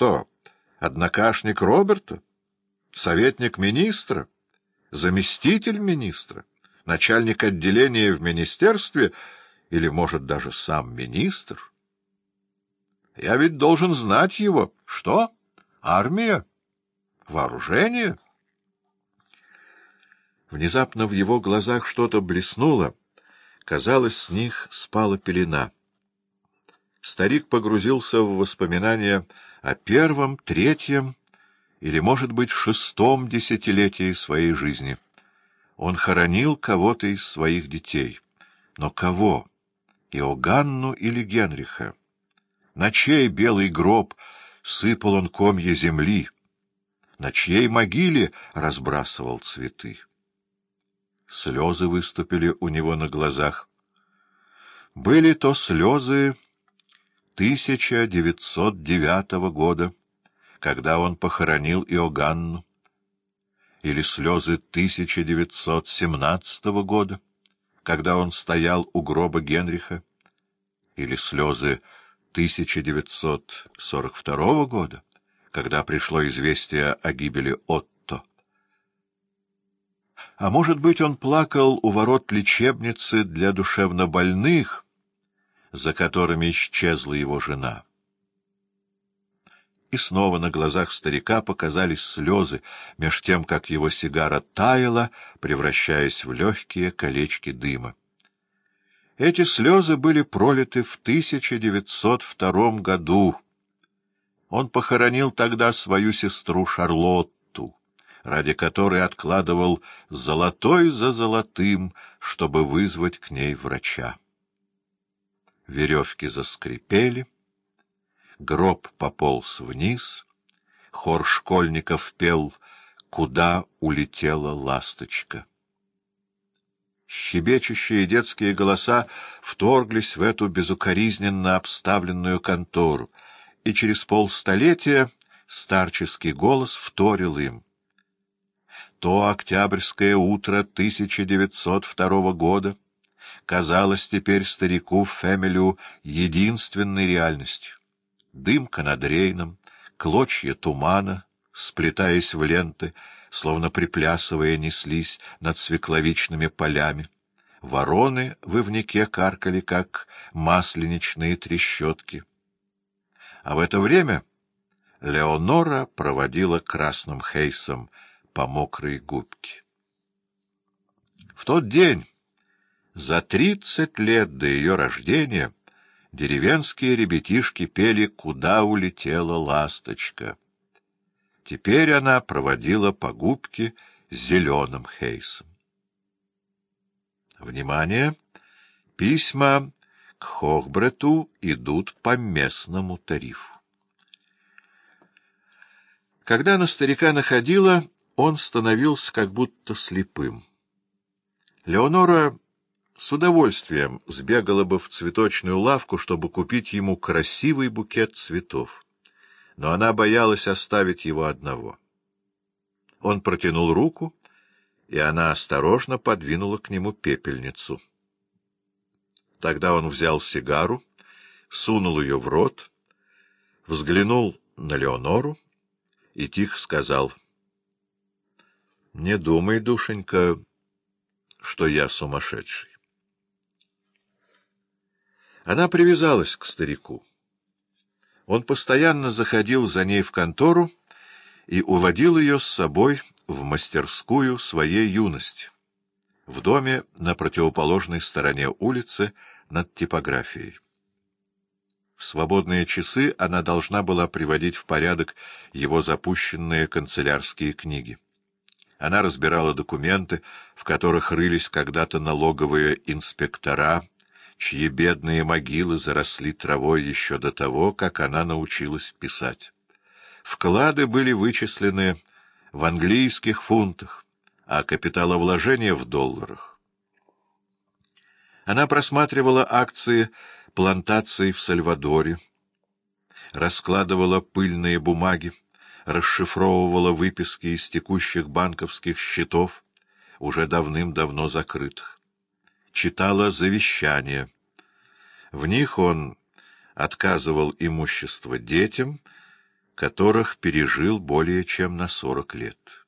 что, однокашник Роберта? Советник министра? Заместитель министра? Начальник отделения в министерстве? Или, может, даже сам министр? Я ведь должен знать его. Что? Армия? Вооружение? Внезапно в его глазах что-то блеснуло. Казалось, с них спала пелена. Старик погрузился в воспоминания о первом, третьем или, может быть, шестом десятилетии своей жизни. Он хоронил кого-то из своих детей. Но кого? Иоганну или Генриха? На чей белый гроб сыпал он комья земли? На чьей могиле разбрасывал цветы? Слезы выступили у него на глазах. Были то слезы 1909 года, когда он похоронил Иоганну, или слезы 1917 года, когда он стоял у гроба Генриха, или слезы 1942 года, когда пришло известие о гибели Отто. А может быть, он плакал у ворот лечебницы для душевнобольных, за которыми исчезла его жена. И снова на глазах старика показались слезы, меж тем, как его сигара таяла, превращаясь в легкие колечки дыма. Эти слезы были пролиты в 1902 году. Он похоронил тогда свою сестру Шарлотту, ради которой откладывал золотой за золотым, чтобы вызвать к ней врача веревки заскрипели, гроб пополз вниз, хор школьников пел «Куда улетела ласточка?». Щебечущие детские голоса вторглись в эту безукоризненно обставленную контору, и через полстолетия старческий голос вторил им. То октябрьское утро 1902 года казалось теперь старику Фемелю единственной реальностью. Дымка над Рейном, клочья тумана, сплетаясь в ленты, словно приплясывая, неслись над свекловичными полями. Вороны в ивнике каркали, как масленичные трещотки. А в это время Леонора проводила красным хейсом по мокрой губке. В тот день... За тридцать лет до ее рождения деревенские ребятишки пели «Куда улетела ласточка». Теперь она проводила погубки с зеленым хейсом. Внимание! Письма к Хохбрету идут по местному тарифу. Когда на старика находила, он становился как будто слепым. Леонора с удовольствием сбегала бы в цветочную лавку, чтобы купить ему красивый букет цветов. Но она боялась оставить его одного. Он протянул руку, и она осторожно подвинула к нему пепельницу. Тогда он взял сигару, сунул ее в рот, взглянул на Леонору и тихо сказал, — Не думай, душенька, что я сумасшедший. Она привязалась к старику. Он постоянно заходил за ней в контору и уводил ее с собой в мастерскую своей юности, в доме на противоположной стороне улицы над типографией. В свободные часы она должна была приводить в порядок его запущенные канцелярские книги. Она разбирала документы, в которых рылись когда-то налоговые инспектора, чьи бедные могилы заросли травой еще до того, как она научилась писать. Вклады были вычислены в английских фунтах, а капиталовложения в долларах. Она просматривала акции плантаций в Сальвадоре, раскладывала пыльные бумаги, расшифровывала выписки из текущих банковских счетов, уже давным-давно закрытых читала завещания. В них он отказывал имущество детям, которых пережил более чем на сорок лет.